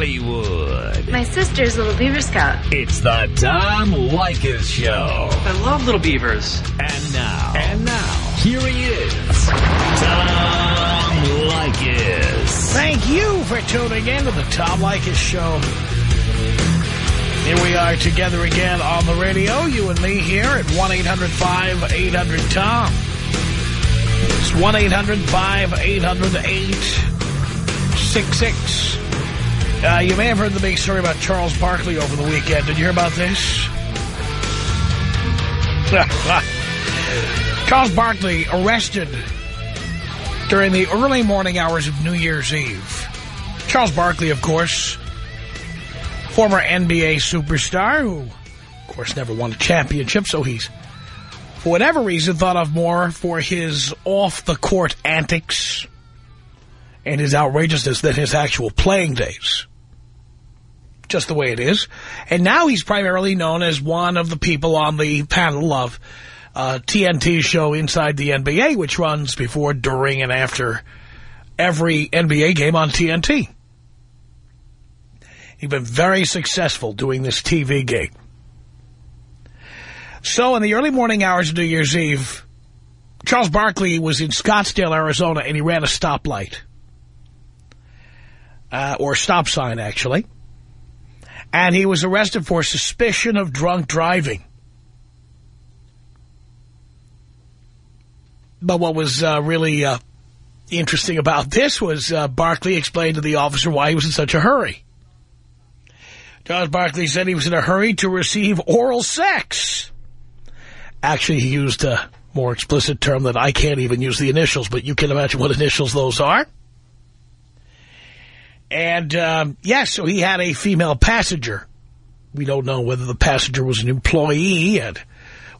Hollywood. My sister's Little Beaver Scout. It's the Tom Leykis Show. I love little beavers. And now. And now. Here he is. Tom Leykis. Thank you for tuning in to the Tom Leykis Show. Here we are together again on the radio, you and me here at 1-800-5800-TOM. It's 1-800-5800-866. Uh, you may have heard the big story about Charles Barkley over the weekend. Did you hear about this? Charles Barkley arrested during the early morning hours of New Year's Eve. Charles Barkley, of course, former NBA superstar who, of course, never won a championship, so he's, for whatever reason, thought of more for his off-the-court antics and his outrageousness than his actual playing days just the way it is. And now he's primarily known as one of the people on the panel of uh, TNT's show Inside the NBA, which runs before, during, and after every NBA game on TNT. He's been very successful doing this TV gig. So in the early morning hours of New Year's Eve, Charles Barkley was in Scottsdale, Arizona, and he ran a stoplight. Uh, or stop sign, actually and he was arrested for suspicion of drunk driving. But what was uh, really uh, interesting about this was uh, Barkley explained to the officer why he was in such a hurry. Charles Barkley said he was in a hurry to receive oral sex. Actually, he used a more explicit term that I can't even use the initials, but you can imagine what initials those are. And, um, yes, so he had a female passenger. We don't know whether the passenger was an employee at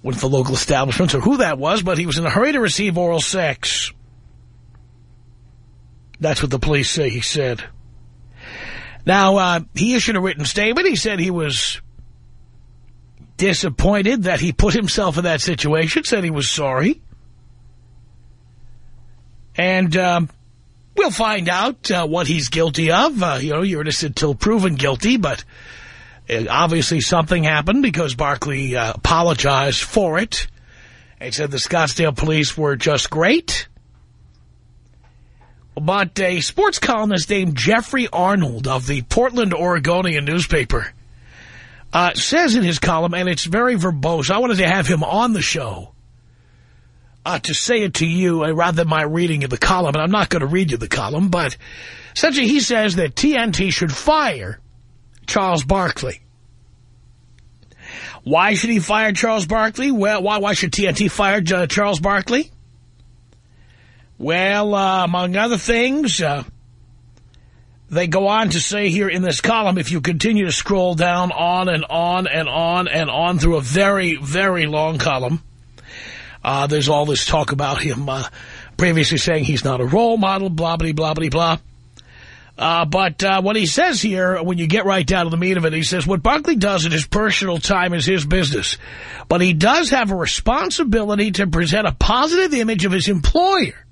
one of the local establishments or who that was, but he was in a hurry to receive oral sex. That's what the police say he said. Now, uh, he issued a written statement. He said he was disappointed that he put himself in that situation, said he was sorry. And, um, We'll find out uh, what he's guilty of. Uh, you know, you're innocent until proven guilty, but uh, obviously something happened because Barkley uh, apologized for it and said the Scottsdale police were just great. But a sports columnist named Jeffrey Arnold of the Portland Oregonian newspaper uh, says in his column, and it's very verbose, I wanted to have him on the show uh, to say it to you uh, rather than my reading of the column, and I'm not going to read you the column, but essentially he says that TNT should fire Charles Barkley. Why should he fire Charles Barkley? Well, why, why should TNT fire uh, Charles Barkley? Well, uh, among other things, uh, they go on to say here in this column, if you continue to scroll down on and on and on and on through a very, very long column, uh, there's all this talk about him uh, previously saying he's not a role model, blah, blah, blah, blah, blah. Uh, but uh, what he says here, when you get right down to the meat of it, he says what Barkley does in his personal time is his business. But he does have a responsibility to present a positive image of his employer.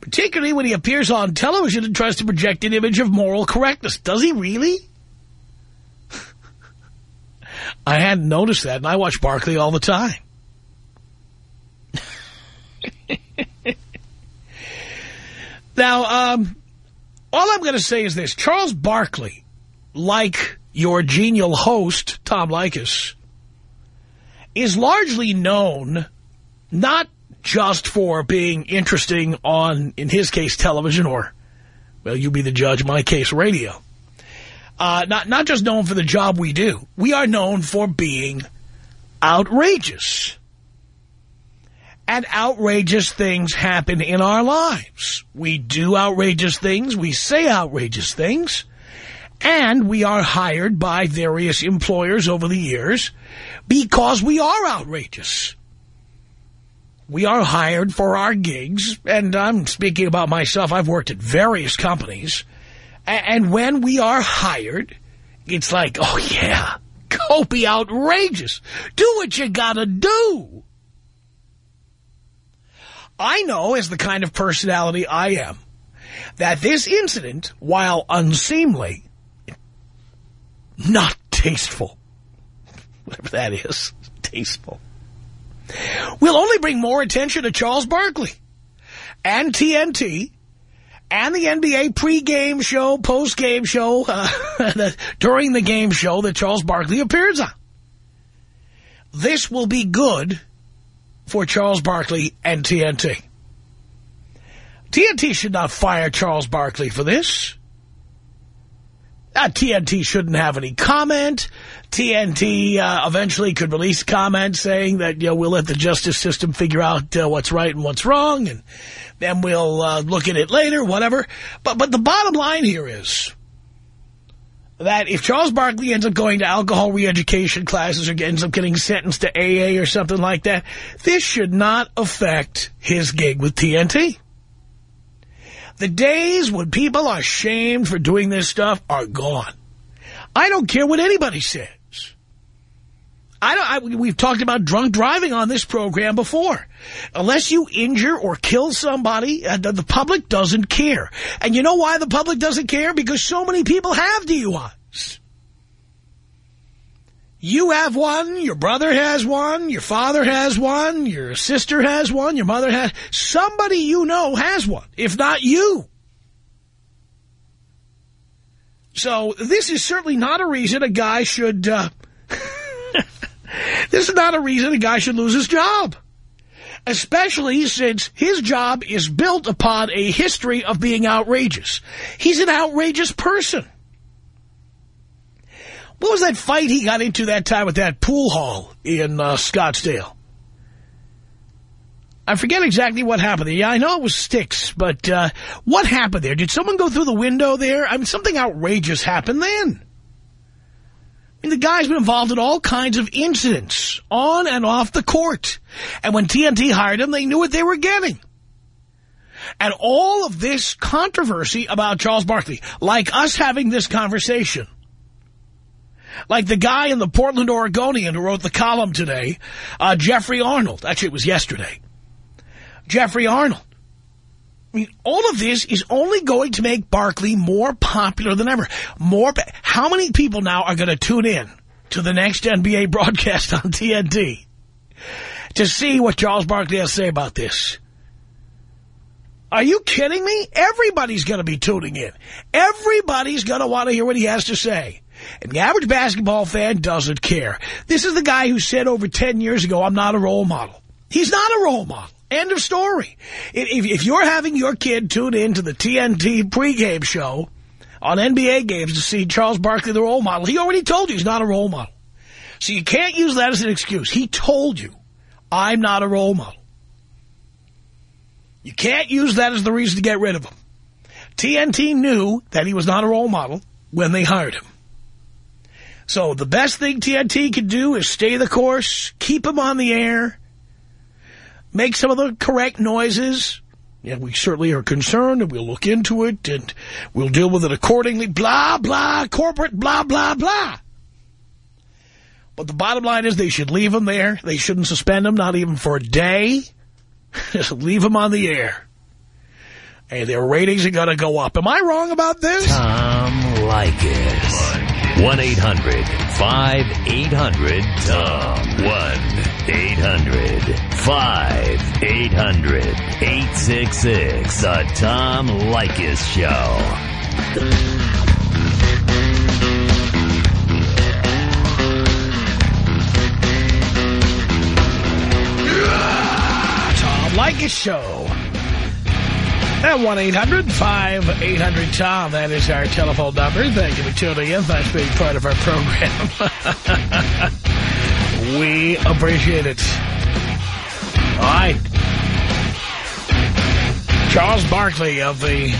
Particularly when he appears on television and tries to project an image of moral correctness. Does he really? I hadn't noticed that, and I watch Barkley all the time. Now, um, all I'm going to say is this. Charles Barkley, like your genial host, Tom Leykis, is largely known not just for being interesting on, in his case, television or, well, you be the judge, my case, radio. Uh, not, not just known for the job we do. We are known for being outrageous and outrageous things happen in our lives. We do outrageous things, we say outrageous things, and we are hired by various employers over the years because we are outrageous. We are hired for our gigs, and I'm speaking about myself. I've worked at various companies, and when we are hired, it's like, oh yeah, go be outrageous. Do what you gotta do. I know as the kind of personality I am that this incident, while unseemly, not tasteful, whatever that is, tasteful, will only bring more attention to Charles Barkley and TNT and the NBA pregame show, postgame show, uh, during the game show that Charles Barkley appears on. This will be good for Charles Barkley and TNT. TNT should not fire Charles Barkley for this. Uh, TNT shouldn't have any comment. TNT uh, eventually could release comments saying that, you know, we'll let the justice system figure out uh, what's right and what's wrong, and then we'll uh, look at it later, whatever. But, but the bottom line here is that if Charles Barkley ends up going to alcohol re-education classes or ends up getting sentenced to AA or something like that, this should not affect his gig with TNT. The days when people are shamed for doing this stuff are gone. I don't care what anybody says. I don't. I, we've talked about drunk driving on this program before. Unless you injure or kill somebody, uh, the, the public doesn't care. And you know why the public doesn't care? Because so many people have DUIs. You have one, your brother has one, your father has one, your sister has one, your mother has... Somebody you know has one, if not you. So this is certainly not a reason a guy should... Uh, this is not a reason a guy should lose his job. Especially since his job is built upon a history of being outrageous. He's an outrageous person. What was that fight he got into that time at that pool hall in uh, Scottsdale? I forget exactly what happened there. Yeah, I know it was sticks, but uh, what happened there? Did someone go through the window there? I mean, something outrageous happened then. I mean, the guy's been involved in all kinds of incidents on and off the court. And when TNT hired him, they knew what they were getting. And all of this controversy about Charles Barkley, like us having this conversation, like the guy in the Portland Oregonian who wrote the column today, uh, Jeffrey Arnold. Actually, it was yesterday. Jeffrey Arnold. Mean, all of this is only going to make Barkley more popular than ever. More. How many people now are going to tune in to the next NBA broadcast on TNT to see what Charles Barkley has to say about this? Are you kidding me? Everybody's going to be tuning in. Everybody's going to want to hear what he has to say. And the average basketball fan doesn't care. This is the guy who said over 10 years ago, I'm not a role model. He's not a role model. End of story. If, if you're having your kid tune in to the TNT pregame show on NBA games to see Charles Barkley, the role model, he already told you he's not a role model. So you can't use that as an excuse. He told you, I'm not a role model. You can't use that as the reason to get rid of him. TNT knew that he was not a role model when they hired him. So the best thing TNT can do is stay the course, keep him on the air, make some of the correct noises. Yeah, we certainly are concerned, and we'll look into it, and we'll deal with it accordingly. Blah, blah, corporate, blah, blah, blah. But the bottom line is they should leave him there. They shouldn't suspend him, not even for a day. Just leave him on the air. And their ratings are going to go up. Am I wrong about this? Tom Leykis. 1-800-5800-TOM. 1-800-5800-866. The Tom Leykis Show. Tom Leykis Show. At 1-800-5800-TOM. That is our telephone number. Thank you for tuning in. Thanks for being part of our program. we appreciate it. All right. Charles Barkley of the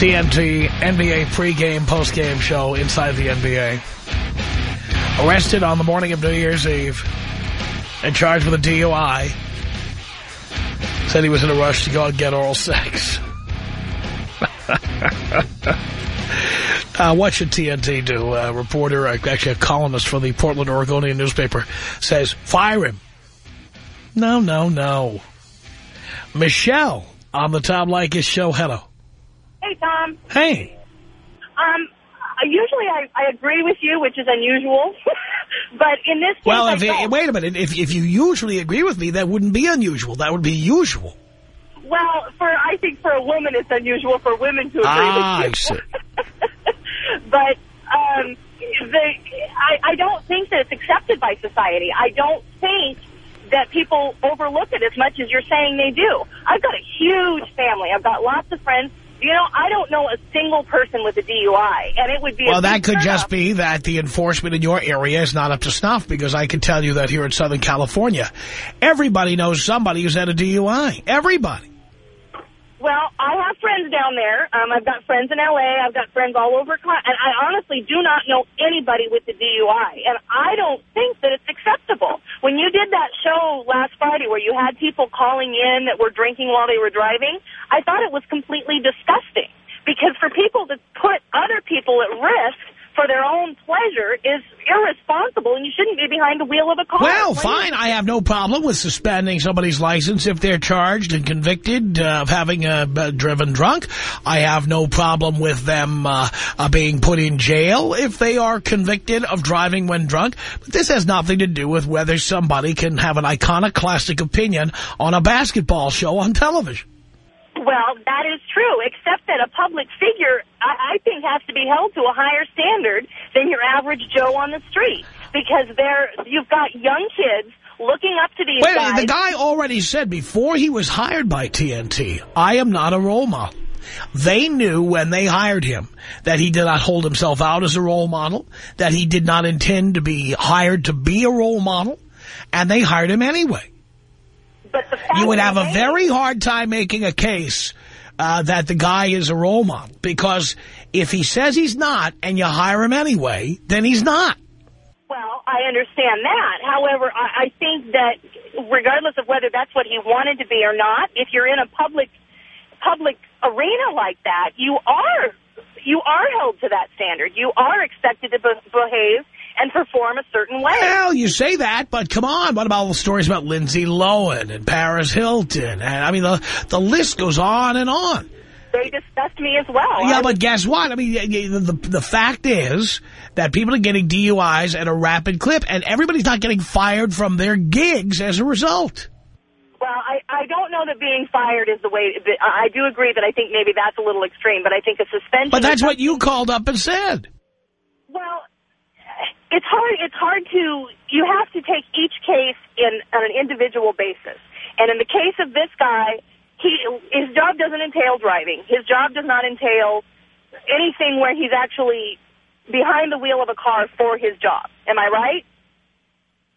TNT NBA pregame, postgame show inside the NBA. Arrested on the morning of New Year's Eve and charged with a DUI. Said he was in a rush to go and get oral sex. uh, what should TNT do? A reporter, actually a columnist for the Portland Oregonian newspaper, says, fire him. No, no, no. Michelle on the Tom Leykis show. Hello. Hey, Tom. Hey. Um, usually I, I agree with you, which is unusual. but in this case, Well, I if don't. wait a minute. If, if you usually agree with me, that wouldn't be unusual. That would be usual. Well, for I think for a woman, it's unusual for women to agree Ah, I with see. you. but um, the I, I don't think that it's accepted by society. I don't think that people overlook it as much as you're saying they do. I've got a huge family. I've got lots of friends. You know, I don't know a single person with a DUI, and it would be a Well, that could just be that the enforcement in your area is not up to snuff, because I can tell you that here in Southern California, everybody knows somebody who's had a DUI. Everybody. Well, I have friends down there. Um, I've got friends in L.A. I've got friends all over. And I honestly do not know anybody with the DUI. And I don't think that it's acceptable. When you did that show last Friday where you had people calling in that were drinking while they were driving, I thought it was completely disgusting. Because for people to put other people at risk for their own pleasure is irresponsible, and you shouldn't be behind the wheel of a car. Well, fine. I have no problem with suspending somebody's license if they're charged and convicted uh, of having uh, driven drunk. I have no problem with them uh, uh, being put in jail if they are convicted of driving when drunk. But this has nothing to do with whether somebody can have an iconoclastic opinion on a basketball show on television. Well, that is true, except that a public figure, I, I think, has to be held to a higher standard than your average Joe on the street. Because there, you've got young kids looking up to these Wait, guys. the guy already said before he was hired by TNT, I am not a role model. They knew when they hired him that he did not hold himself out as a role model, that he did not intend to be hired to be a role model, and they hired him anyway. But the fact You would have a very hard time making a case uh, that the guy is a role model, because if he says he's not and you hire him anyway, then he's not. Well, I understand that. However, I, I think that regardless of whether that's what he wanted to be or not, if you're in a public public arena like that, you are you are held to that standard. You are expected to be- behave and perform a certain way. Well, you say that, but come on. What about all the stories about Lindsay Lohan and Paris Hilton? And I mean, the the list goes on and on. They disgust me as well. Yeah, but guess what? I mean, the, the fact is that people are getting DUIs at a rapid clip, and everybody's not getting fired from their gigs as a result. Well, I, I don't know that being fired is the way. I do agree that I think maybe that's a little extreme, but I think a suspension. But that's what you called up and said. Well, it's hard. It's hard to. You have to take each case in on an individual basis. And in the case of this guy, he his job doesn't entail driving. His job does not entail anything where he's actually behind the wheel of a car for his job. Am I right?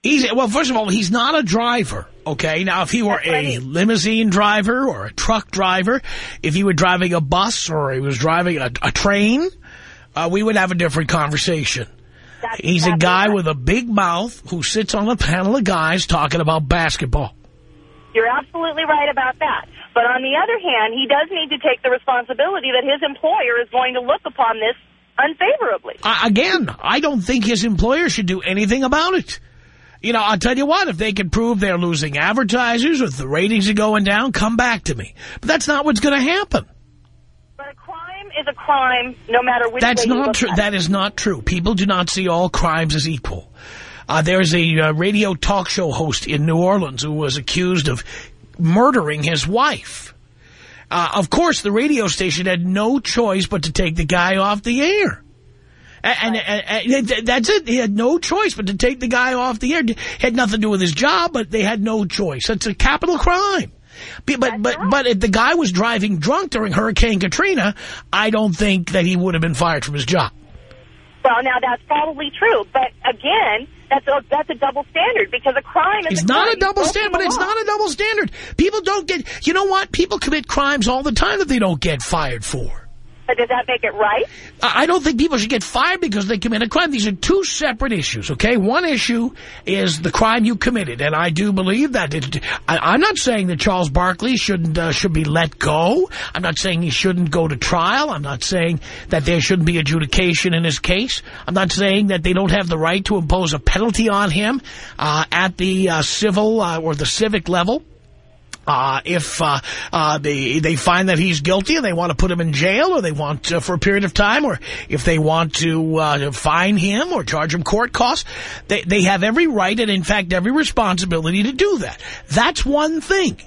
He's well. First of all, he's not a driver. Okay, now if he were That's what I a limousine driver or a truck driver, if he were driving a bus or he was driving a, a train, uh, we would have a different conversation. That's He's a guy with a big mouth who sits on a panel of guys talking about basketball. You're absolutely right about that. But on the other hand, he does need to take the responsibility that his employer is going to look upon this unfavorably. I, again, I don't think his employer should do anything about it. You know, I'll tell you what, if they can prove they're losing advertisers, or if the ratings are going down, come back to me. But that's not what's going to happen. But a crime is a crime no matter which That's not true. at. That is not true. People do not see all crimes as equal. Uh, there's a uh, radio talk show host in New Orleans who was accused of murdering his wife. Uh, of course, the radio station had no choice but to take the guy off the air. And, and, and- and that's it. He had no choice but to take the guy off the air. It Had nothing to do with his job, but they had no choice. That's a capital crime. But but but, right. but if the guy was driving drunk during Hurricane Katrina, I don't think that he would have been fired from his job. Well, now that's probably true, but again, that's a that's a double standard because a crime is It's a not crime. a double standard, but it's not a double standard. People don't get, you know what? People commit crimes all the time that they don't get fired for. But does that make it right? I don't think people should get fired because they commit a crime. These are two separate issues, okay? One issue is the crime you committed, and I do believe that. It, I, I'm not saying that Charles Barkley shouldn't uh, should be let go. I'm not saying he shouldn't go to trial. I'm not saying that there shouldn't be adjudication in his case. I'm not saying that they don't have the right to impose a penalty on him uh, at the uh, civil uh, or the civic level. Uh, if uh, uh, they they find that he's guilty and they want to put him in jail or they want uh, for a period of time or if they want to uh, fine him or charge him court costs, they, they have every right and, in fact, every responsibility to do that. That's one thing.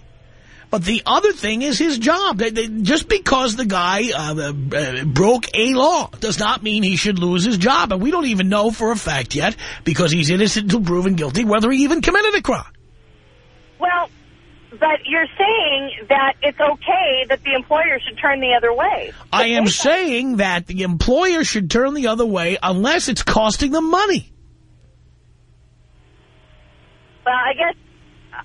But the other thing is his job. Just because the guy uh, broke a law does not mean he should lose his job. And we don't even know for a fact yet, because he's innocent until proven guilty, whether he even committed a crime. Well, but you're saying that it's okay that the employer should turn the other way. I am saying that the employer should turn the other way unless it's costing them money. Well, I guess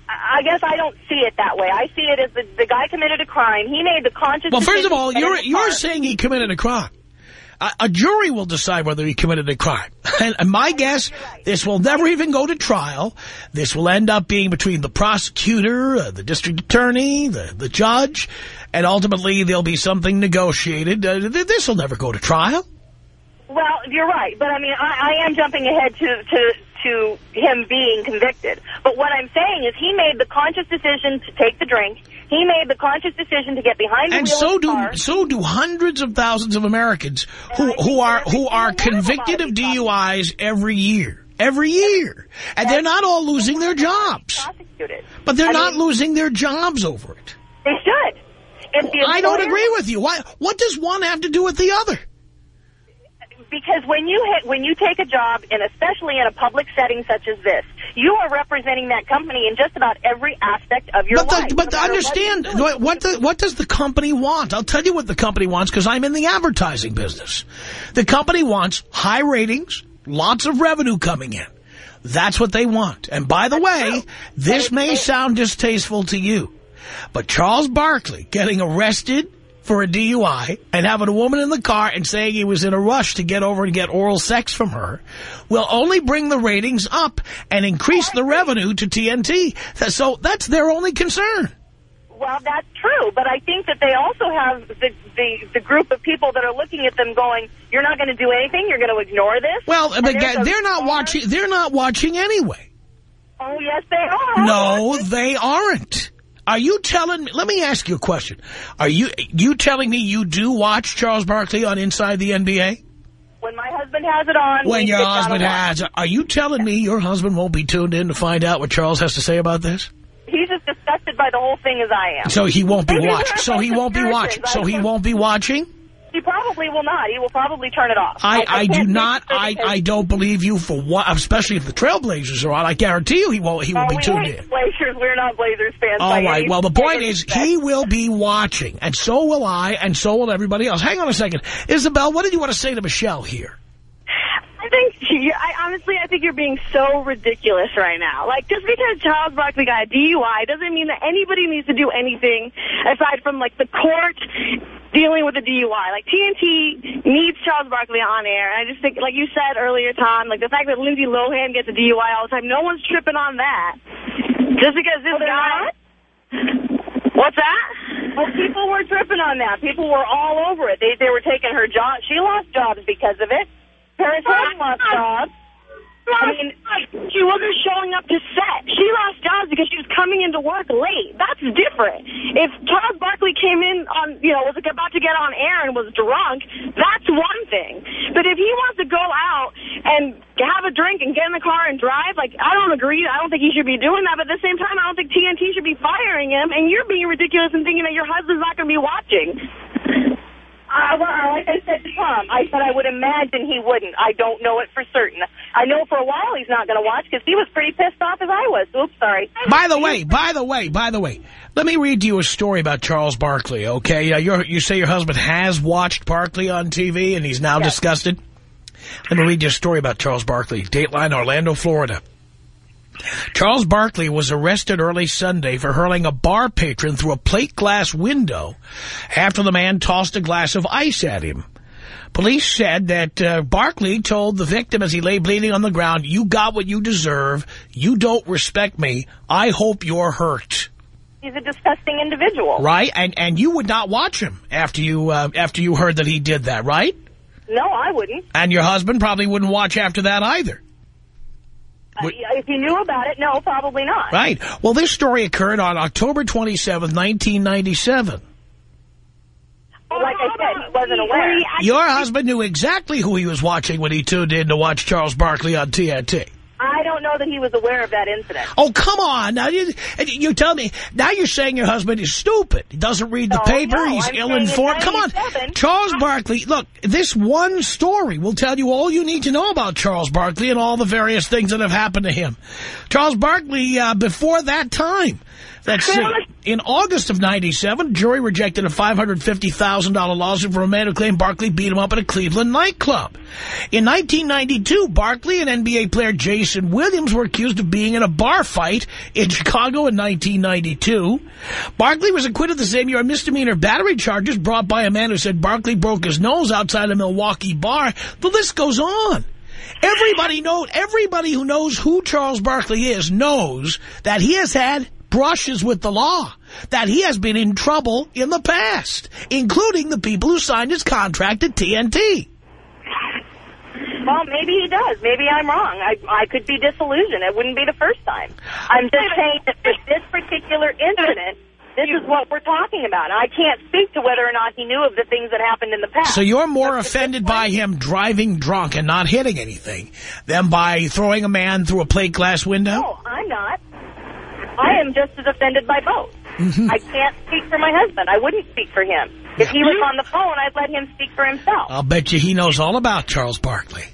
I guess I don't see it that way. I see it as the, the guy committed a crime. He made the conscious Well, first of all, you're you're saying he committed a crime. A, jury will decide whether he committed a crime. And my guess, this will never even go to trial. This will end up being between the prosecutor, uh, the district attorney, the, the judge, and ultimately there'll be something negotiated. Uh, this will never go to trial. Well, you're right. But, I mean, I, I am jumping ahead to, to, to him being convicted. But what I'm saying is he made the conscious decision to take the drink. He made the conscious decision to get behind the and wheel so do car. so do hundreds of thousands of Americans who who are who are convicted of DUIs every year, every year, and they're not all losing their jobs. But they're not losing their jobs over it. They should. I don't agree with you. Why? What does one have to do with the other? Because when you hit, when you take a job, and especially in a public setting such as this, you are representing that company in just about every aspect of your But life. the, but no understand what what the, what does the company want? I'll tell you what the company wants because I'm in the advertising business. The company wants high ratings, lots of revenue coming in. That's what they want. And by the way, this may sound distasteful to you, but Charles Barkley getting arrested for a DUI and having a woman in the car and saying he was in a rush to get over and get oral sex from her will only bring the ratings up and increase the revenue to TNT. So that's their only concern. Well, that's true, but I think that they also have the, the, the group of people that are looking at them going, you're not going to do anything, you're going to ignore this? Well, And but there's a they're not watching. They're not watching anyway. Oh, yes, they are. No, they aren't. Are you telling me, let me ask you a question. Are you, you telling me you do watch Charles Barkley on Inside the NBA? When my husband has it on, When your husband has, are you telling me your husband won't be tuned in to find out what Charles has to say about this? He's as disgusted by the whole thing as I am. So he won't be watching. So he won't be watching. So he won't be watching? He probably will not. He will probably turn it off. I, I do can't not, I, I don't believe you for what, especially if the Trailblazers are on. I guarantee you he won't, he Oh, will be we tuned in. Blazers. We're not Blazers fans. All right. Well, the point is he will be watching, and so will I, and so will everybody else. Hang on a second. Isabel, what did you want to say to Michelle here? I think, I honestly, I think you're being so ridiculous right now. Like, just because Charles Barkley got a DUI doesn't mean that anybody needs to do anything aside from, like, the court dealing with a DUI. Like, TNT needs Charles Barkley on air. And I just think, like you said earlier, Tom, like, the fact that Lindsay Lohan gets a DUI all the time, no one's tripping on that. Just because this they're guy... not? What's that? Well, people were tripping on that. People were all over it. They they were taking her job. She lost jobs because of it. Paris Hilton lost jobs. I mean, she wasn't showing up to set. She lost jobs because she was coming into work late. That's different. If Charles Barkley came in on, you know, was about to get on air and was drunk, that's one thing. But if he wants to go out and have a drink and get in the car and drive, like, I don't agree. I don't think he should be doing that. But at the same time, I don't think TNT should be firing him. And you're being ridiculous and thinking that your husband's not going to be watching. Uh, well, like I said to Tom, I said I would imagine he wouldn't. I don't know it for certain. I know for a while he's not going to watch because he was pretty pissed off as I was. Oops, sorry. By the way, by the way, by the way, let me read to you a story about Charles Barkley, okay? Uh, you say your husband has watched Barkley on TV and he's now Yes. disgusted? Let me read you a story about Charles Barkley. Dateline, Orlando, Florida. Charles Barkley was arrested early Sunday for hurling a bar patron through a plate glass window after the man tossed a glass of ice at him. Police said that uh, Barkley told the victim as he lay bleeding on the ground, you got what you deserve. You don't respect me. I hope you're hurt. He's a disgusting individual. Right? And and you would not watch him after you uh, after you heard that he did that, right? No, I wouldn't. And your husband probably wouldn't watch after that either. What- if he knew about it, no, probably not. Right. Well, this story occurred on October 27th, 1997. Like I said, he wasn't aware. Your husband knew exactly who he was watching when he tuned in to watch Charles Barkley on TNT. Know that he was aware of that incident. Oh, come on. Now, you, you tell me, now you're saying your husband is stupid. He doesn't read the No, paper. no, He's ill-informed. Come on. Charles Barkley, look, this one story will tell you all you need to know about Charles Barkley and all the various things that have happened to him. Charles Barkley, uh, before that time, let's see, in August of 97, jury rejected a $550,000 lawsuit for a man who claimed Barkley beat him up at a Cleveland nightclub. In 1992, Barkley and NBA player Jason Williams were accused of being in a bar fight in Chicago in 1992. Barkley was acquitted the same year of misdemeanor battery charges brought by a man who said Barkley broke his nose outside a Milwaukee bar. The list goes on. Everybody knows, everybody who knows who Charles Barkley is knows that he has had brushes with the law, that he has been in trouble in the past, including the people who signed his contract at TNT. Well, maybe he does. Maybe I'm wrong. I I could be disillusioned. It wouldn't be the first time. I'm just saying that for this particular incident, this is what we're talking about. I can't speak to whether or not he knew of the things that happened in the past. So you're more offended by him driving drunk and not hitting anything than by throwing a man through a plate glass window? No. I am just as offended by both. Mm-hmm. I can't speak for my husband. I wouldn't speak for him. If he was on the phone, I'd let him speak for himself. I'll bet you he knows all about Charles Barkley.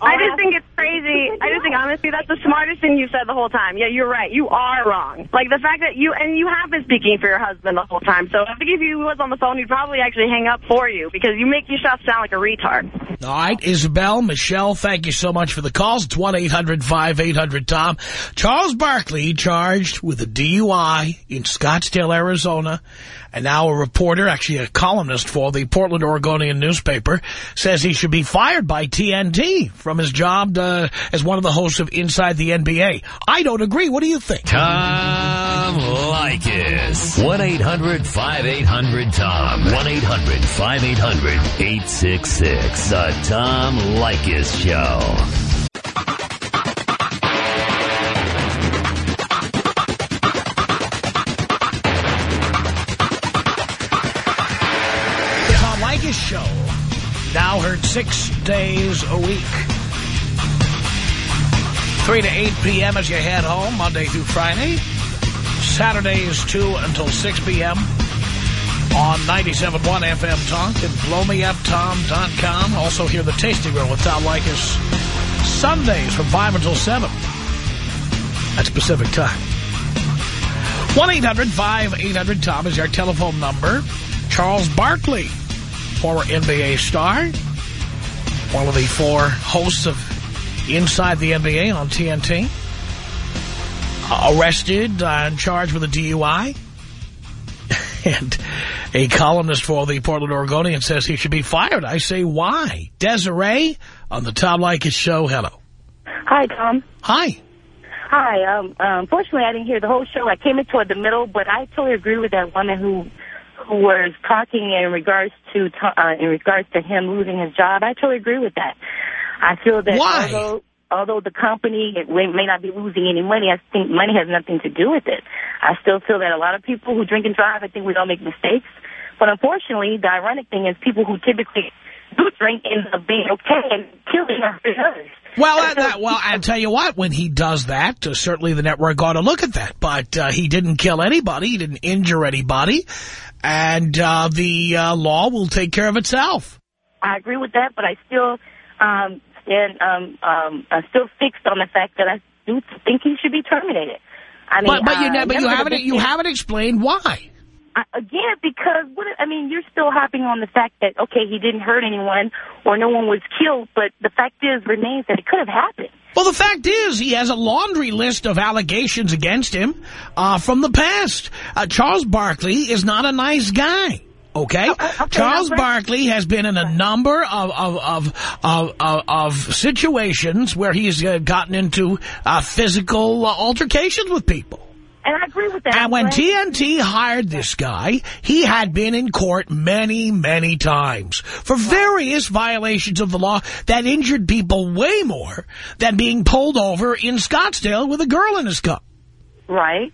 I just think it's crazy. I just think, honestly, that's the smartest thing you've said the whole time. Yeah, you're right. You are wrong. Like, the fact that you, and you have been speaking for your husband the whole time. So I think if he was on the phone, he'd probably actually hang up for you because you make yourself sound like a retard. All right, Isabel, Michelle, thank you so much for the calls. It's 1-800-5800-TOM. Charles Barkley charged with a DUI in Scottsdale, Arizona. And now a reporter, actually a columnist for the Portland Oregonian newspaper, says he should be fired by TNT from his job uh, as one of the hosts of Inside the NBA. I don't agree. What do you think? Tom Leykis. 1-800-5800-TOM. 1-800-5800-866. The Tom Leykis Show. Leykis Show. Now heard six days a week. 3 to 8 p.m. as you head home, Monday through Friday. Saturdays 2 until 6 p.m. on 97.1 FM Talk and blowmeuptom.com. Also hear the Tasting Room with Tom Leykis Sundays from 5 until 7. That's Pacific time. 1-800-5800-TOM is our telephone number. Charles Barkley, former NBA star, one of the four hosts of Inside the NBA on TNT, uh, arrested and charged with a DUI. and a columnist for the Portland Oregonian says he should be fired. I say, why? Desiree on the Tom Leykis show. Hello. Hi, Tom. Hi. Hi. Um, unfortunately, I didn't hear the whole show. I came in toward the middle, but I totally agree with that woman who who was talking in regards to uh, in regards to him losing his job. I totally agree with that. I feel that Why? although although the company may not be losing any money, I think money has nothing to do with it. I still feel that a lot of people who drink and drive, I think we all make mistakes. But unfortunately, the ironic thing is people who typically do drink end up being okay and killing others. Well, uh, that, well, I'll tell you what, when he does that, uh, certainly the network ought to look at that. But uh, he didn't kill anybody. He didn't injure anybody. And uh, the uh, law will take care of itself. I agree with that, but I still um, stand um, um, uh, still fixed on the fact that I do think he should be terminated. I mean, But, but you, uh, but you haven't you haven't explained why. I- again because what I mean, you're still hopping on the fact that okay, he didn't hurt anyone or no one was killed, but the fact is remains that it could have happened. Well, the fact is, he has a laundry list of allegations against him uh, from the past. Uh, Charles Barkley is not a nice guy. Okay, okay, Charles Barkley has been in a number of of of of, of, of situations where he's uh, gotten into uh, physical uh, altercations with people. And I agree with that. And when TNT hired this guy, he had been in court many, many times for various violations of the law that injured people way more than being pulled over in Scottsdale with a girl in his car. Right.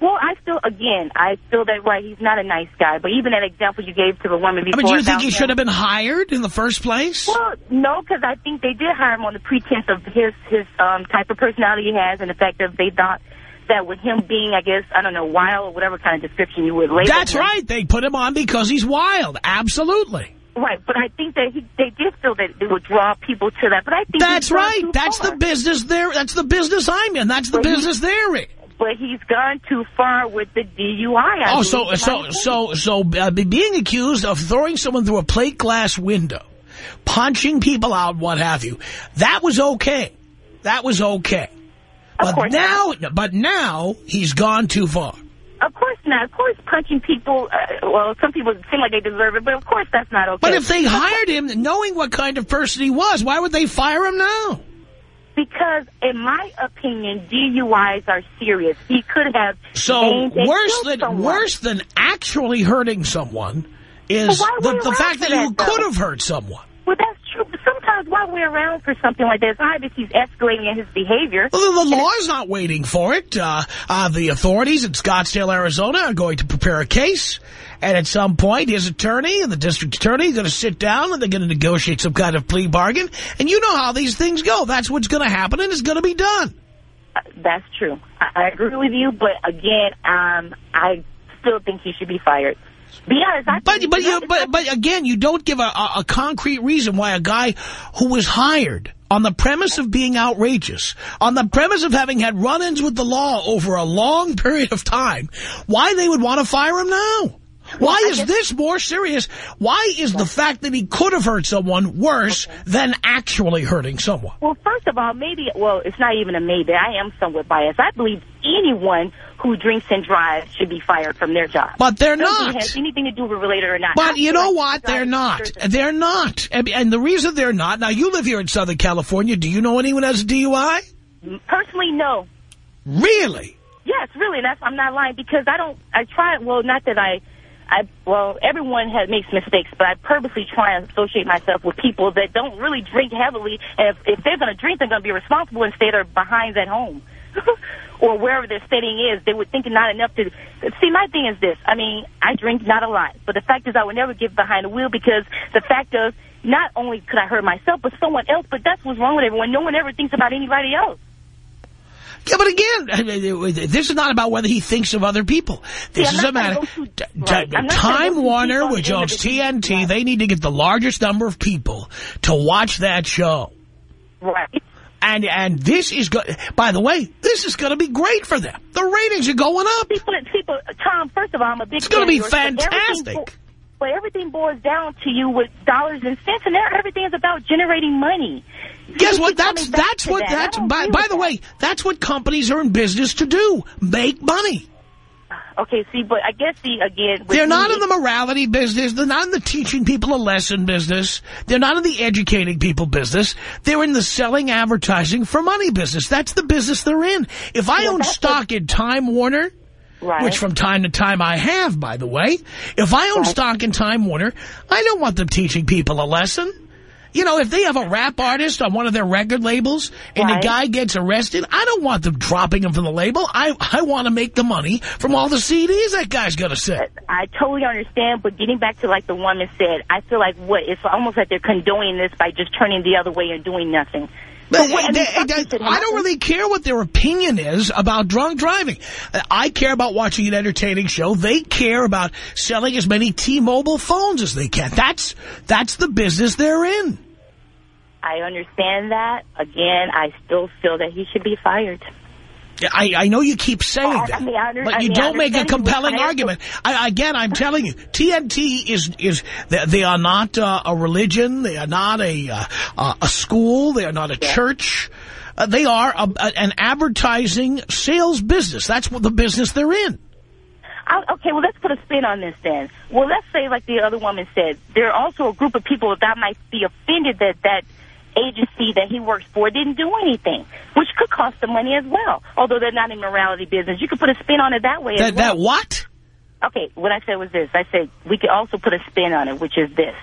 Well, I still, again, I feel that, right, he's not a nice guy. But even that example you gave to the woman I before. mean, do you think he him- should have been hired in the first place? Well, no, because I think they did hire him on the pretense of his his um, type of personality he has and the fact that they thought that with him being, I guess, I don't know, wild or whatever kind of description you would label That's him. right. They put him on because he's wild. Absolutely. Right, but I think that he, they did feel that it would draw people to that. But I think That's right. That's far. the business there. That's the business I'm in. That's the But business they're in. But he's gone too far with the DUI. I Oh, so so so so uh, being accused of throwing someone through a plate glass window, punching people out, what have you, that was okay. That was okay. Of But course now, but now he's gone too far. Of course not. Of course, punching people. Uh, well, some people seem like they deserve it, but of course that's not okay. But if they hired him knowing what kind of person he was, why would they fire him now? because, in my opinion, DUIs are serious. He could have So worse than someone. worse than actually hurting someone is Well, the, the fact that you that, though? could have hurt someone. Well, that's true. But sometimes while we're around for something like that, it's not he's escalating in his behavior. Well, the, the law is not waiting for it. Uh, uh, the authorities in Scottsdale, Arizona are going to prepare a case. And at some point, his attorney and the district attorney are going to sit down and they're going to negotiate some kind of plea bargain. And you know how these things go. That's what's going to happen and it's going to be done. Uh, That's true. I, I agree with you, but again, um, I still think he should be fired. Honest. I But but you but but again, you don't give a, a, a concrete reason why a guy who was hired on the premise of being outrageous, on the premise of having had run-ins with the law over a long period of time, why they would want to fire him now? Why is this more serious? Why is the fact that he could have hurt someone worse than actually hurting someone? Well, first of all, maybe, well, it's not even a maybe. I am somewhat biased. I believe anyone who drinks and drives should be fired from their job. But they're Doesn't not. have anything to do with related or not. But you know what? They're not. They're not. And the reason they're not, now you live here in Southern California. Do you know anyone has a DUI? Personally, no. Really? Yes, really. That's I'm not lying because I don't. I try. Well, not that I. I well, everyone has makes mistakes, but I purposely try and associate myself with people that don't really drink heavily. And if, if they're going to drink, they're going to be responsible and stay their behinds at home. or wherever their setting is, they would think not enough to... See, my thing is this. I mean, I drink not a lot, but the fact is I would never get behind the wheel because the fact of not only could I hurt myself, but someone else, but that's what's wrong with everyone. No one ever thinks about anybody else. Yeah, but again, this is not about whether he thinks of other people. This I'm is a matter. gonna go too- T- right. t- I'm not gonna go Time Warner, which owns. TNT, Right. they need to get the largest number of people to watch that show. Right. And and this is good. By the way, this is going to be great for them. The ratings are going up. People, people, Tom, first of all, I'm a big It's gonna be of yours, but everything fantastic. But everything boils down to you with dollars and cents, and everything is about generating money. Guess what? That's that's what that. That's. By, by the way, that's what companies are in business to do: make money. Okay, see, but I guess, see, again... They're me, not in the morality business. They're not in the teaching people a lesson business. They're not in the educating people business. They're in the selling advertising for money business. That's the business they're in. If I own stock in Time Warner, Right. which from time to time I have, by the way, if I own stock in Time Warner, I don't want them teaching people a lesson. You know, if they have a rap artist on one of their record labels and Right. the guy gets arrested, I don't want them dropping him from the label. I, I want to make the money from all the CDs that guy's going to sell. I totally understand, but getting back to like the woman said, I feel like what it's almost like they're condoning this by just turning the other way and doing nothing. But But what- I they- they- I don't really care what their opinion is about drunk driving. I care about watching an entertaining show. They care about selling as many T-Mobile phones as they can. That's that's the business they're in. I understand that. Again, I still feel that he should be fired. I, I know you keep saying that, under- but you don't make a understand he was compelling argument. I, again, I'm telling you, TNT is is they, they are not uh, a religion. They are not a uh, uh, a school. They are not a church. Uh, they are a, a, an advertising sales business. That's what the business they're in. I, okay, well, let's put a spin on this then. Well, let's say, like the other woman said, there are also a group of people that might be offended that that agency that he works for didn't do anything, which could cost them money as well. Although they're not in morality business, you could put a spin on it that way That, as well. that what? Okay, what I said was this. I said we could also put a spin on it, which is this.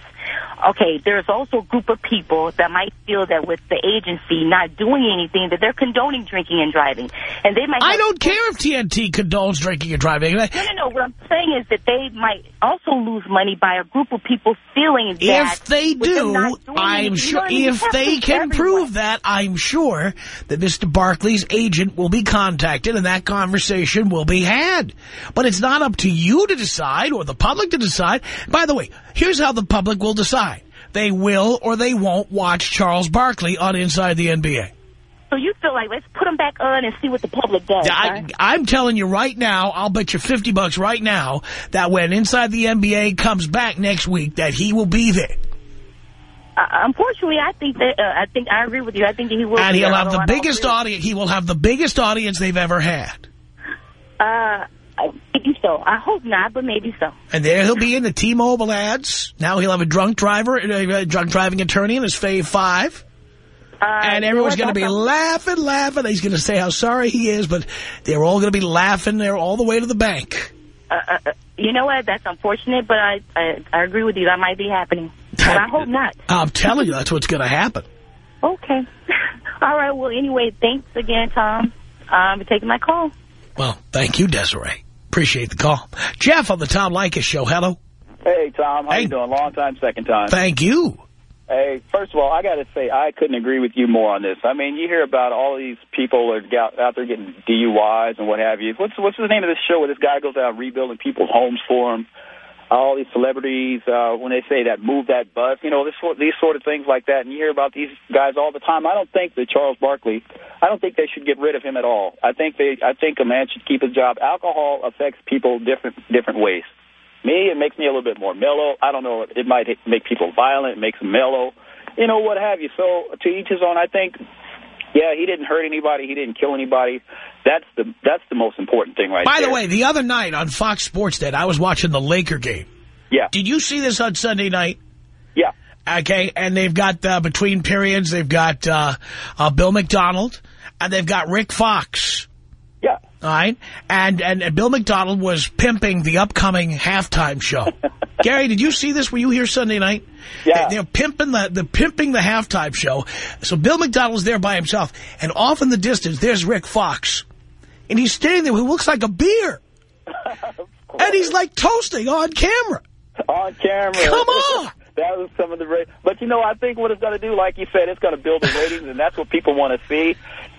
Okay, there's also a group of people that might feel that with the agency not doing anything, that they're condoning drinking and driving. And they might I don't care if TNT condones drinking and driving. No, no, no. What I'm saying is that they might also lose money by a group of people feeling that... If they do, I'm sure, know what I mean? You if they can prove that, I'm sure that Mr. Barkley's agent will be contacted and that conversation will be had. But it's not up to you to decide or the public to decide. By the way, here's how the public will decide. Side, they will or they won't watch Charles Barkley on Inside the NBA. So you feel like, let's put them back on and see what the public does, I? I'm telling you right now, I'll bet you 50 bucks right now that when Inside the NBA comes back next week, that he will be there. Uh, unfortunately, I think that, uh, I think, I agree with you. I think he will And he'll there, have the although I don't biggest audience. He will have the biggest audience they've ever had. Uh, maybe so. I hope not, but maybe so. And there he'll be in the T-Mobile ads. Now he'll have a drunk driver, uh, a drunk driving attorney in his Fave 5. Uh, And everyone's going to be laughing, laughing. He's going to say how sorry he is, but they're all going to be laughing there all the way to the bank. uh, uh, uh, you know what? That's unfortunate, but I, I I agree with you. That might be happening. But I hope not. I'm telling you, that's what's going to happen. Okay. All right. Well, anyway, thanks again, Tom, um, for taking my call. Well, thank you, Desiree. Appreciate the call. Jeff on the Tom Leykis show. Hello. Hey, Tom. How Hey. you doing? Long time, second time. Thank you. Hey, first of all, I got to say I couldn't agree with you more on this. I mean, you hear about all these people are out- out there getting DUIs and what have you. What's what's the name of this show where this guy goes out rebuilding people's homes for them? All these celebrities, uh, when they say that move that bus, you know, this sort, these sort of things like that, and you hear about these guys all the time. I don't think that Charles Barkley, I don't think they should get rid of him at all. I think they, I think a man should keep his job. Alcohol affects people different different ways. Me, it makes me a little bit more mellow. I don't know. It might make people violent. It makes them mellow. You know, what have you. So to each his own. I think, yeah, he didn't hurt anybody. He didn't kill anybody. That's the that's the most important thing right By there. the way, the other night on Fox Sports Net, I was watching the Laker game. Yeah. Did you see this on Sunday night? Yeah. Okay, and they've got, uh, between periods, they've got uh, uh, Bill Macdonald, and they've got Rick Fox. All right? And, and, and Bill Macdonald was pimping the upcoming halftime show. Gary, did you see this? Were you here Sunday night? Yeah. They, are pimping the, the pimping the halftime show. So Bill Macdonald's there by himself, and off in the distance, there's Rick Fox. And he's standing there who looks like a beer. and he's like toasting on camera. On camera. Come on. that was some of the... But, you know, I think what it's going to do, like you said, it's going to build the ratings, and that's what people want to see.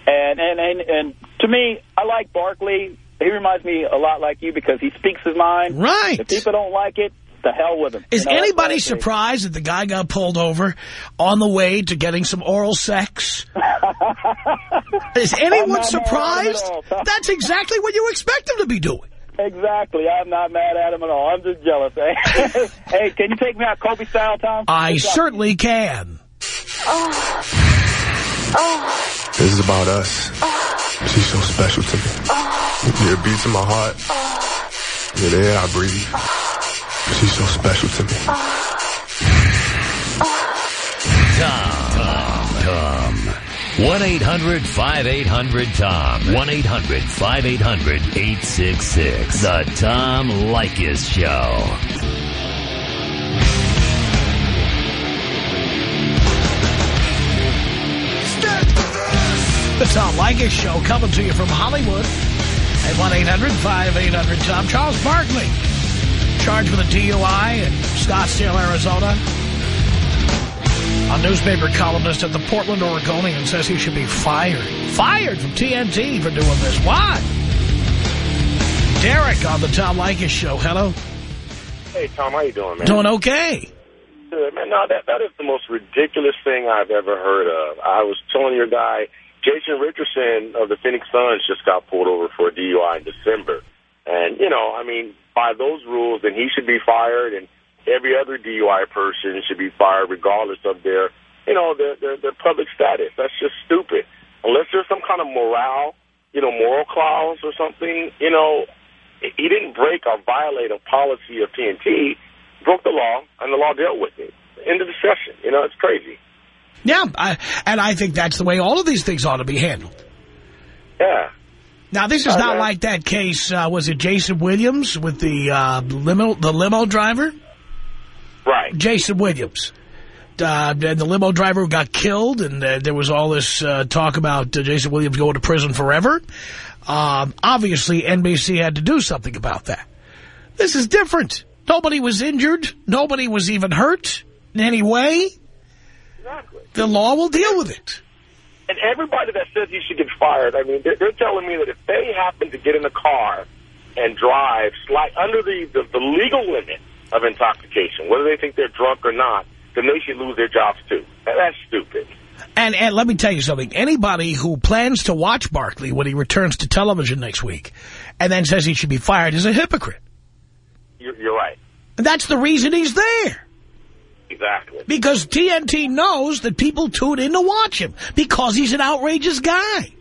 And, and, and, and to me, I like Barkley. He reminds me a lot like you because he speaks his mind. Right. If people don't like it, the hell with him. Is You know, that's what I anybody surprised that the guy got pulled over on the way to getting some oral sex? Is anyone not mad at him surprised? at all, Tom. That's exactly what you expect him to be doing. Exactly. I'm not mad at him at all. I'm just jealous. Hey, hey can you take me out Kobe style, Tom? I certainly can. Oh. Oh. This is about us. She's so special to me. Yeah, beats in my heart. Yeah, the air I breathe. She's so special to me. Tom. Tom. 1-800-5800-TOM. 1-800-5800-866. The Tom Leykis Show. The Tom Leykis Show coming to you from Hollywood at 1-800-5800-TOM. Charles Barkley, charged with a DUI in Scottsdale, Arizona. A newspaper columnist at the Portland Oregonian says he should be fired. Fired from TNT for doing this. Why? Derek on the Tom Leykis Show. Hello. Hey, Tom, how you doing, man? Doing okay. Good, man. No, that that is the most ridiculous thing I've ever heard of. I was telling your guy, Jason Richardson of the Phoenix Suns just got pulled over for a DUI in December. And, you know, I mean, by those rules, then he should be fired, and every other DUI person should be fired regardless of their, you know, their, their, their public status. That's just stupid. Unless there's some kind of morale, you know, moral clause or something, you know, he didn't break or violate a policy of TNT. Broke the law, and the law dealt with it. End of discussion. You know, it's crazy. Yeah, I, and I think that's the way all of these things ought to be handled. Yeah. Now, this is Uh, not like that case, uh, was it Jayson Williams with the uh, limo the limo driver? Right. Jayson Williams. Uh, and the limo driver got killed, and uh, there was all this uh, talk about uh, Jayson Williams going to prison forever. Um, obviously, NBC had to do something about that. This is different. Nobody was injured. Nobody was even hurt in any way. Exactly. The law will deal with it. And everybody that says he should get fired, I mean, they're, they're telling me that if they happen to get in a car and drive slight under the, the, the legal limit of intoxication, whether they think they're drunk or not, then they should lose their jobs too. And that's stupid. And, and let me tell you something. Anybody who plans to watch Barkley when he returns to television next week and then says he should be fired is a hypocrite. You're, you're right. And that's the reason he's there. Exactly. Because TNT knows that people tune in to watch him because he's an outrageous guy.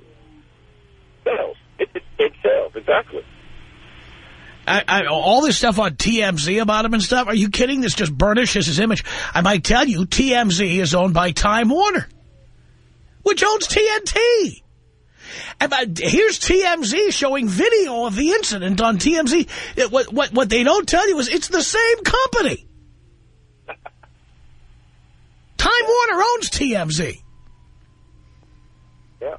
Sales. It, it, it sells. Exactly. I, I, all this stuff on TMZ about him and stuff, are you kidding? This just burnishes his image. I might tell you, TMZ is owned by Time Warner, which owns TNT. And but here's TMZ showing video of the incident on TMZ. It- what, what, what they don't tell you is it's the same company. Time Warner owns TMZ. Yeah.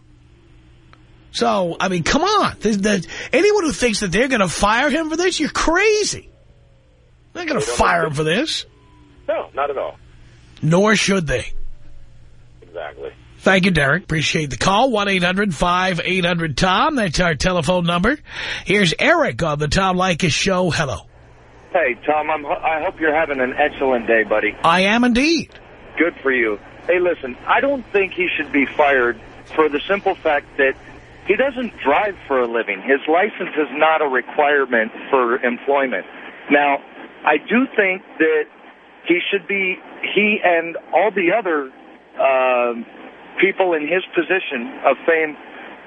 So, I mean, come on. The, the, anyone who thinks that they're going to fire him for this, you're crazy. They're not going to fire him for this. No, not at all. Nor should they. Exactly. Thank you, Derek. Appreciate the call. 1-800-5800-TOM. That's our telephone number. Here's Eric on the Tom Leykis Show. Hello. Hey, Tom, I'm, I hope you're having an excellent day, buddy. I am indeed. Good for you. Hey, listen, I don't think he should be fired for the simple fact that he doesn't drive for a living. His license is not a requirement for employment. Now, I do think that he should be, he and all the other um people in his position of fame,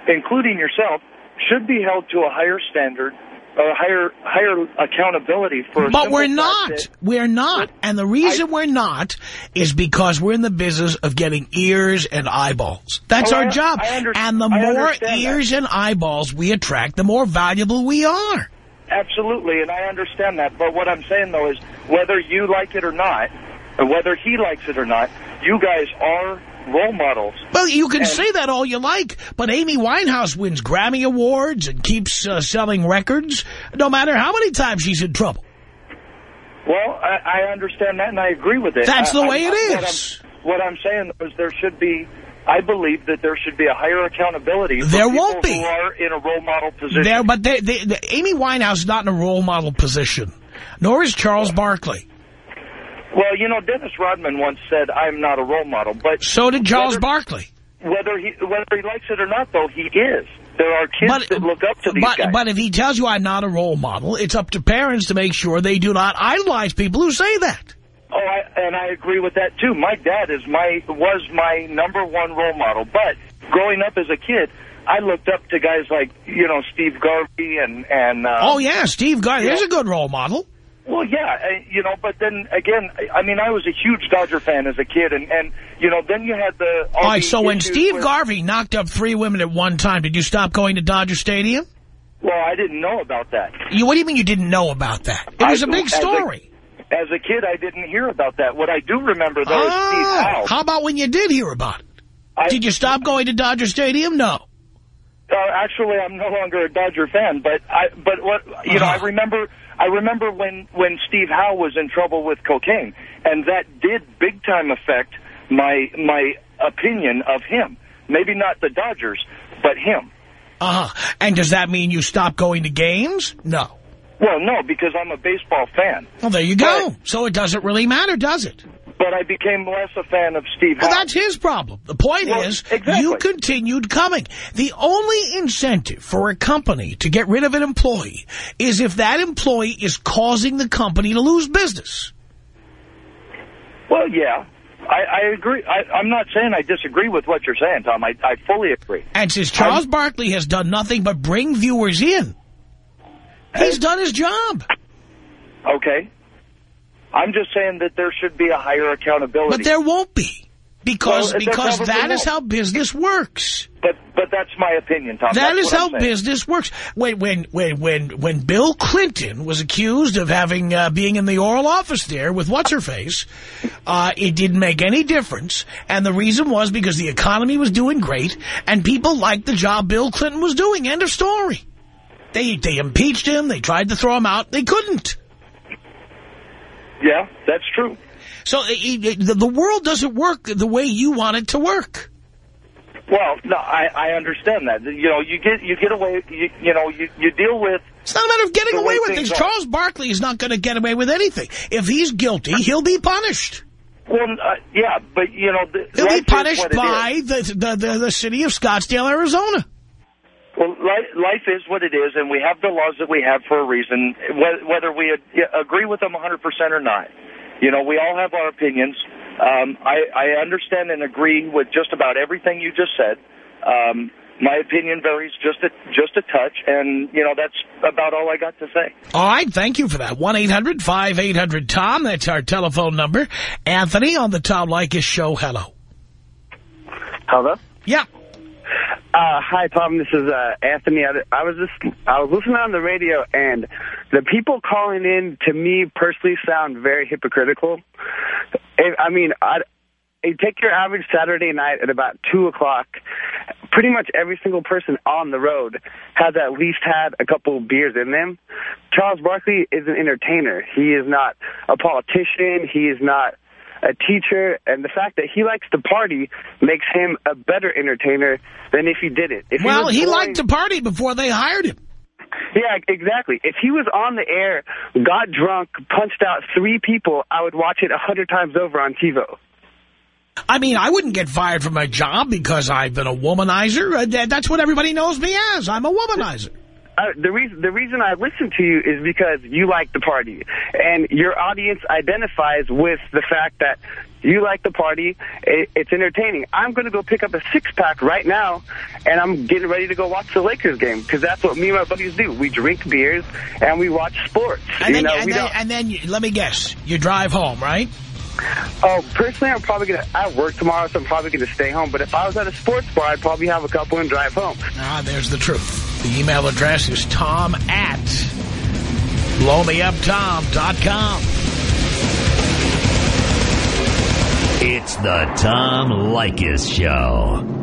including yourself, should be held to a higher standard, a higher higher accountability for. But we're not. We're not. And the reason we're not is because we're in the business of getting ears and eyeballs. That's Oh, our I- job. I and the I more understand that. ears and eyeballs we attract, the more valuable we are. Absolutely, and I understand that. But what I'm saying, though, is whether you like it or not, or whether he likes it or not, you guys are role models. Well, you can And- say that all you like, but Amy Winehouse wins Grammy Awards and keeps uh, selling records no matter how many times she's in trouble. Well, I, I understand that, and I agree with it. That's I- the way I- it what is. I'm, what I'm saying is there should be, I believe that there should be a higher accountability for There people won't be. who are in a role model position. There, but they, they, the, Amy Winehouse is not in a role model position, nor is Charles Barkley. Well, you know, Dennis Rodman once said, "I'm not a role model," but So did Charles whether, Barkley. Whether he whether he likes it or not, though, he is. There are kids But- that look up to these But, guys. but if he tells you I'm not a role model, it's up to parents to make sure they do not idolize people who say that. Oh, I, and I agree with that too. My dad is my was my number one role model. But growing up as a kid, I looked up to guys like you know Steve Garvey and and. Uh, oh yeah, Steve Garvey. yeah. There's a good role model. Well, yeah, you know, but then again, I mean, I was a huge Dodger fan as a kid, and and you know, then you had the. All All right, so when Steve with- Garvey knocked up three women at one time, did you stop going to Dodger Stadium? Well, I didn't know about that. You, what do you mean you didn't know about that? It was I- a big as a- story. As a kid, I didn't hear about that. What I do remember though is Steve Ah, Howe. how about when you did hear about it? I- Did you stop going to Dodger Stadium? No. Uh, actually, I'm no longer a Dodger fan, but I, but what you know, I Uh-huh. remember, I remember when when Steve Howe was in trouble with cocaine, and that did big time affect my my opinion of him. Maybe not the Dodgers, but him. Uh-huh. And does that mean you stop going to games? No. Well, no, because I'm a baseball fan, Well, there you go. So it doesn't really matter, does it? But I became less a fan of Steve Well, that's his problem. The point Well, is, exactly. you continued coming. The only incentive for a company to get rid of an employee is if that employee is causing the company to lose business. Well, yeah, I, I agree. I, I'm not saying I disagree with what you're saying, Tom. I, I fully agree. And since Charles Barkley has done nothing but bring viewers in, he's done his job. Okay. I'm just saying that there should be a higher accountability. But there won't be. Because Well, because that is won't. how business works. But but that's my opinion, Tom. That That's is how saying. business works. When when when when when Bill Clinton was accused of having uh, being in the Oral Office there with what's her face, uh, it didn't make any difference, and the reason was because the economy was doing great and people liked the job Bill Clinton was doing. End of story. They they impeached him. They tried to throw him out. They couldn't. Yeah, that's true. So it, it, the, the world doesn't work the way you want it to work. Well, no, I, I understand that. You know, you get you get away. You, you know, you you deal with. It's not a matter of getting away with things things. are. Charles Barkley is not going to get away with anything. If he's guilty, he'll be punished. Well, uh, yeah, but you know, the, He'll be punished by the, the, the, the city of Scottsdale, Arizona. Well, li- life is what it is, and we have the laws that we have for a reason, whether we agree with them 100% or not. You know, we all have our opinions. Um, I, I understand and agree with just about everything you just said. Um, my opinion varies just a, just a touch, and, you know, that's about all I got to say. All right, thank you for that. 1-800-5800-TOM, that's our telephone number. Anthony on the Tom Leykis show, hello. Hello. Yeah. Uh, hi, Tom. This is uh, Anthony. I, I was just I was listening on the radio, and the people calling in to me personally sound very hypocritical. I I mean, I, you take your average Saturday night at about two o'clock. Pretty much every single person on the road has at least had a couple beers in them. Charles Barkley is an entertainer. He is not a politician. He is not a teacher, and the fact that he likes to party makes him a better entertainer than if he didn't. If Well, he boring- liked to party before they hired him. Yeah, exactly. If he was on the air, got drunk, punched out three people, I would watch it a hundred times over on TiVo. I mean, I wouldn't get fired from my job because I've been a womanizer. Uh, That's what everybody knows me as. I'm a womanizer. The reason the reason I listen to you is because you like the party, and your audience identifies with the fact that you like the party. It, it's entertaining. I'm going to go pick up a six pack right now, and I'm getting ready to go watch the Lakers game because that's what me and my buddies do. We drink beers and we watch sports. And you then, know, and then, and then let me guess, you drive home, right? Oh, personally, I'm probably going to, I work tomorrow, so I'm probably going to stay home. But if I was at a sports bar, I'd probably have a couple and drive home. Ah, there's the truth. The email address is tom at blowmeuptom.com. It's the Tom Leykis Show.